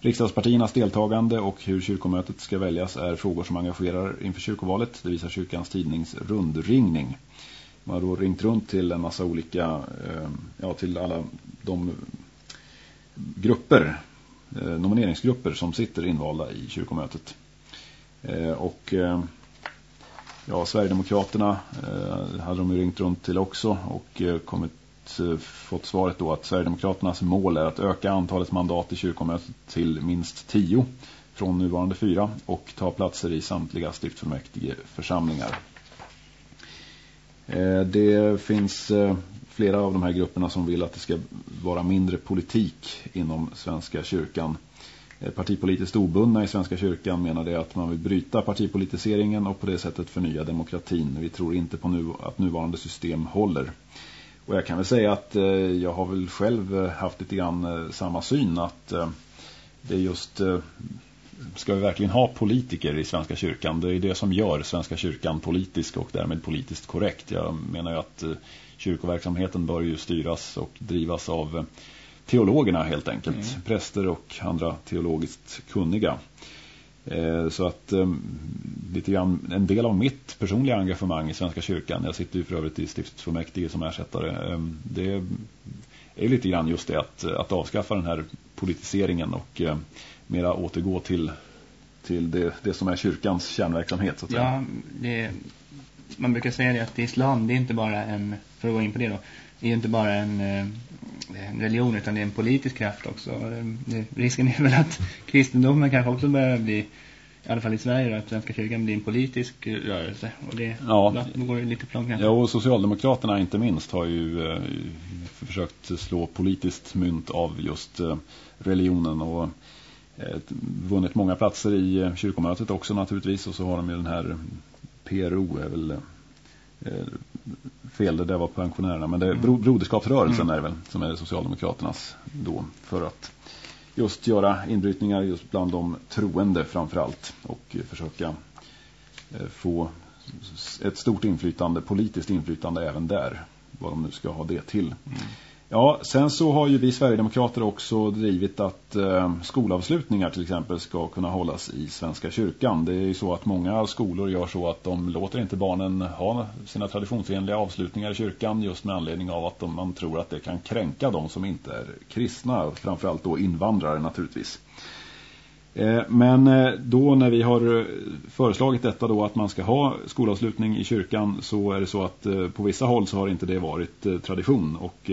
Speaker 1: Riksdagspartiernas deltagande och hur kyrkomötet ska väljas är frågor som engagerar inför kyrkovalet. Det visar kyrkans tidnings rundringning. Man har då ringt runt till en massa olika, ja till alla de grupper Eh, nomineringsgrupper som sitter invalda i kyrkomötet. Eh, och eh, ja, Sverigedemokraterna hade de ju ringt runt till också och kommit, fått svaret då att Sverigedemokraternas mål är att öka antalet mandat i kyrkomötet till minst tio från nuvarande fyra och ta platser i samtliga stiftfullmäktige församlingar. Det finns flera av de här grupperna som vill att det ska vara mindre politik inom Svenska kyrkan. Eh, partipolitiskt obundna i Svenska kyrkan menar det att man vill bryta partipolitiseringen och på det sättet förnya demokratin. Vi tror inte på nu att nuvarande system håller. Och jag kan väl säga att eh, jag har väl själv eh, haft lite grann samma syn att det är just ska vi verkligen ha politiker i Svenska kyrkan? Det är det som gör Svenska kyrkan politisk och därmed politiskt korrekt. Jag menar ju att kyrkoverksamheten bör ju styras och drivas av teologerna helt enkelt. Mm. Präster och andra teologiskt kunniga. Eh, så att eh, lite grann, en del av mitt personliga engagemang i Svenska kyrkan, jag sitter ju för övrigt i stiftsfullmäktige som ersättare, eh, det är lite grann just det att, att avskaffa den här politiseringen och mera återgå till, till det, det som är kyrkans kärnverksamhet. Så att
Speaker 2: ja. Det, man brukar säga det att islam det är inte bara en, för att gå in på det då, är inte bara en, en religion utan det är en politisk kraft också. Det, risken är väl att (laughs) kristendomen kanske också börjar bli, i alla fall i Sverige, då, att Svenska kyrkan blir en politisk rörelse. Och det, ja. då går det lite plång
Speaker 1: Ja, och Socialdemokraterna inte minst har ju eh, försökt slå politiskt mynt av just eh, religionen och eh, vunnit många platser i eh, kyrkomötet också naturligtvis. Och så har de ju den här PRO är väl eh, fel, det där var pensionärerna. Men det är bro, broderskapsrörelsen mm. är det väl, som är Socialdemokraternas då, för att just göra inbrytningar just bland de troende framförallt och försöka eh, få ett stort inflytande, politiskt inflytande även där, vad de nu ska ha det till. Mm. Ja, sen så har ju vi Sverigedemokrater också drivit att eh, skolavslutningar till exempel ska kunna hållas i Svenska kyrkan. Det är ju så att många skolor gör så att de låter inte barnen ha sina traditionsenliga avslutningar i kyrkan just med anledning av att de, man tror att det kan kränka de som inte är kristna, framförallt då invandrare naturligtvis. Eh, men eh, då när vi har eh, föreslagit detta då att man ska ha skolavslutning i kyrkan så är det så att på vissa håll så har inte det varit tradition och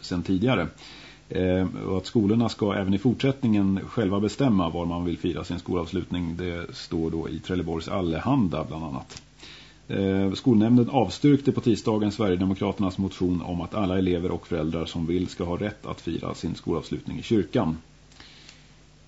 Speaker 1: sedan tidigare. Eh, och att skolorna ska även i fortsättningen själva bestämma var man vill fira sin skolavslutning. Det står då i Trelleborgs Allehanda bland annat. Eh, skolnämnden avstyrkte på tisdagen Sverigedemokraternas motion om att alla elever och föräldrar som vill ska ha rätt att fira sin skolavslutning i kyrkan.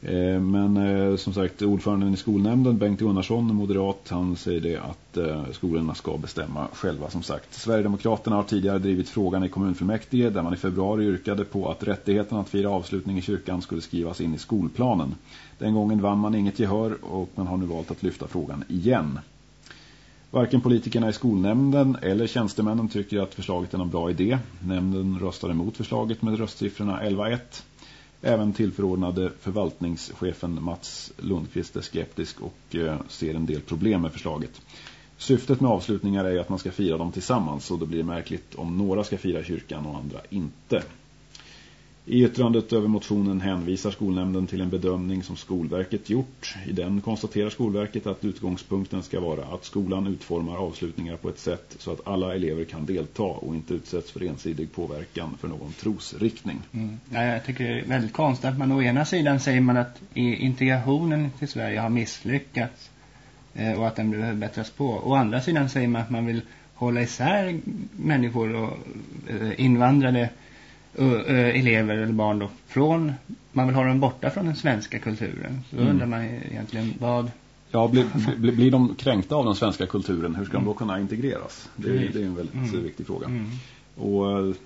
Speaker 1: Eh, men eh, som sagt, ordföranden i skolnämnden, Bengt Gunnarsson, moderat, han säger det att eh, skolorna ska bestämma själva som sagt. Sverigedemokraterna har tidigare drivit frågan i kommunfullmäktige där man i februari yrkade på att rättigheten att fira avslutning i kyrkan skulle skrivas in i skolplanen. Den gången vann man inget gehör och man har nu valt att lyfta frågan igen. Varken politikerna i skolnämnden eller tjänstemännen tycker att förslaget är en bra idé. Nämnden röstade emot förslaget med röstsiffrorna 11-1. Även tillförordnade förvaltningschefen Mats Lundqvist är skeptisk och eh, ser en del problem med förslaget. Syftet med avslutningar är att man ska fira dem tillsammans och det blir märkligt om några ska fira kyrkan och andra inte. I yttrandet över motionen hänvisar skolnämnden till en bedömning som Skolverket gjort. I den konstaterar Skolverket att utgångspunkten ska vara att skolan utformar avslutningar på ett sätt så att alla elever kan delta och inte utsätts för ensidig påverkan för någon trosriktning.
Speaker 2: Mm. Ja, jag tycker det är väldigt konstigt att man å ena sidan säger man att integrationen till Sverige har misslyckats eh, och att den behöver bättras på. Å andra sidan säger man att man vill hålla isär människor och invandrare invandrade elever eller barn då från, man vill ha dem borta från den svenska kulturen. Så mm. undrar man egentligen vad...
Speaker 1: Ja, blir, blir, blir de kränkta av den svenska kulturen, hur ska mm. de då kunna integreras? Det, mm. det är en väldigt mm. viktig fråga. Mm. Och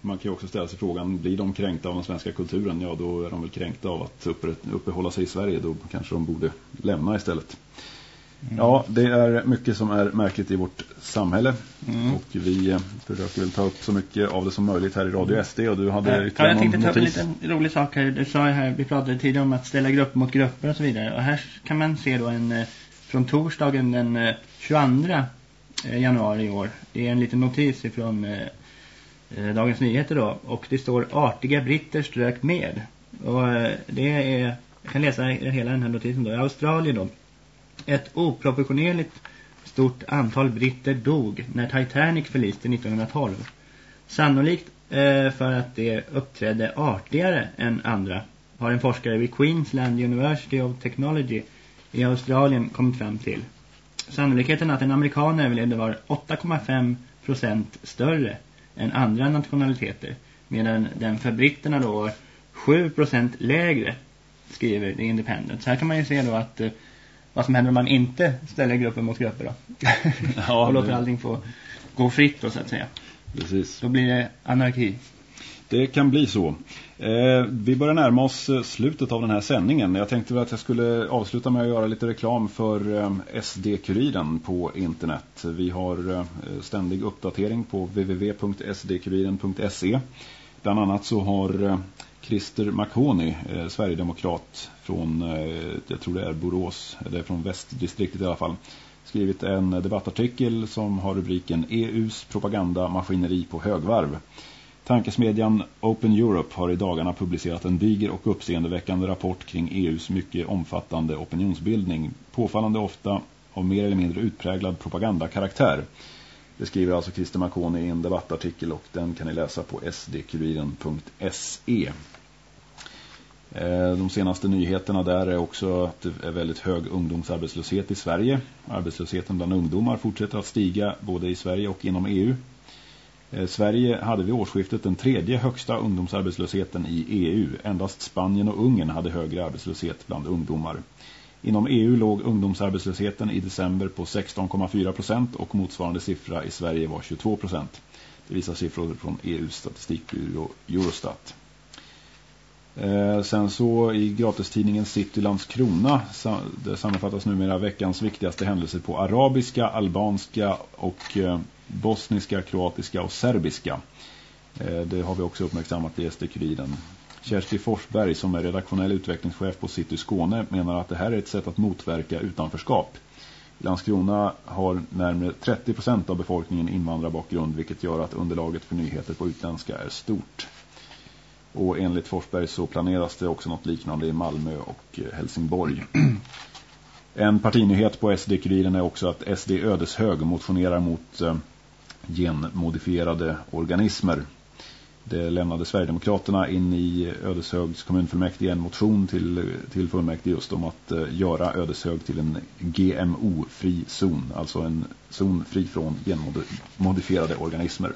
Speaker 1: man kan ju också ställa sig frågan, blir de kränkta av den svenska kulturen? Ja, då är de väl kränkta av att uppe, uppehålla sig i Sverige. Då kanske de borde lämna istället. Mm. Ja, det är mycket som är märkligt i vårt samhälle. Mm. Och vi eh, försöker väl ta upp så mycket av det som möjligt här i Radio SD. Och du hade
Speaker 2: ja, ytterligare Jag tänkte ta upp en liten rolig sak här. Du sa här, vi pratade tidigare om att ställa grupper mot grupper och så vidare. Och här kan man se då en, eh, från torsdagen den 22 eh, januari i år. Det är en liten notis ifrån Dagens Nyheter då. Och det står artiga britter strök med. Och det är, jag kan läsa hela den här notisen då. I Australien då ett oproportionerligt stort antal britter dog när Titanic förliste 1912. Sannolikt eh, för att det uppträdde artigare än andra har en forskare vid Queensland University of Technology i Australien kommit fram till. Sannolikheten att en amerikan överlevde var 8,5 procent större än andra nationaliteter. Medan den för britterna då var 7% lägre, skriver The Independent. Så här kan man ju se då att eh, vad som händer om man inte ställer grupper mot grupper då. (laughs) Ja, och låter allting få gå fritt då så att säga.
Speaker 1: Precis.
Speaker 2: Då blir det anarki.
Speaker 1: Det kan bli så. Eh, vi börjar närma oss eh, slutet av den här sändningen. Jag tänkte att jag skulle avsluta med att göra lite reklam för eh, SD-kuriren på internet. Vi har eh, ständig uppdatering på www.sdkuriren.se. Bland annat så har eh, Christer Makoni, eh, Sverigedemokrat från, eh, jag tror det är Borås, eller från västdistriktet i alla fall, skrivit en debattartikel som har rubriken EUs propagandamaskineri på högvarv. Tankesmedjan Open Europe har i dagarna publicerat en diger och uppseendeväckande rapport kring EUs mycket omfattande opinionsbildning, påfallande ofta av mer eller mindre utpräglad propagandakaraktär. Det skriver alltså Christer Makoni i en debattartikel och den kan ni läsa på sdkuriren.se. Eh, de senaste nyheterna där är också att det är väldigt hög ungdomsarbetslöshet i Sverige. Arbetslösheten bland ungdomar fortsätter att stiga både i Sverige och inom EU. Eh, Sverige hade vid årsskiftet den tredje högsta ungdomsarbetslösheten i EU. Endast Spanien och Ungern hade högre arbetslöshet bland ungdomar. Inom EU låg ungdomsarbetslösheten i december på 16,4 procent och motsvarande siffra i Sverige var 22 procent. Det visar siffror från EUs statistikbyrå Eurostat. Eh, sen så i gratistidningen Citylands Krona det sammanfattas numera veckans viktigaste händelser på arabiska, albanska och eh, bosniska, kroatiska och serbiska. Eh, det har vi också uppmärksammat i SD-kuriren. Kersti Forsberg som är redaktionell utvecklingschef på City Skåne menar att det här är ett sätt att motverka utanförskap. Landskrona har närmare 30% av befolkningen invandrarbakgrund vilket gör att underlaget för nyheter på utländska är stort. Och enligt Forsberg så planeras det också något liknande i Malmö och eh, Helsingborg. (clears throat) En partinyhet på SD-kuriren är också att SD Ödeshög motionerar mot eh, genmodifierade organismer. Det lämnade Sverigedemokraterna in i Ödeshögs kommunfullmäktige en motion till, till fullmäktige just om att uh, göra Ödeshög till en GMO-fri zon. Alltså en zon fri från genmodifierade organismer.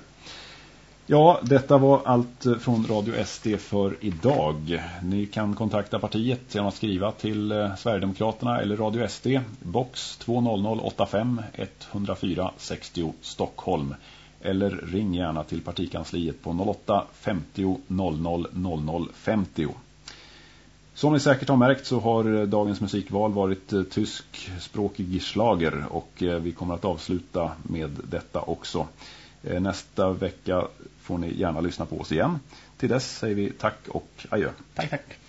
Speaker 1: Ja, detta var allt eh, från Radio SD för idag. Ni kan kontakta partiet genom att skriva till eh, Sverigedemokraterna eller Radio SD, box 20085 104 60 Stockholm. Eller ring gärna till partikansliet på 08 50 00 00 50. Som ni säkert har märkt så har eh, dagens musikval varit tyskspråkig slager och vi kommer att avsluta med detta också. Nästa vecka får ni gärna lyssna på oss igen. Till dess säger vi tack och adjö.
Speaker 2: Tack, tack.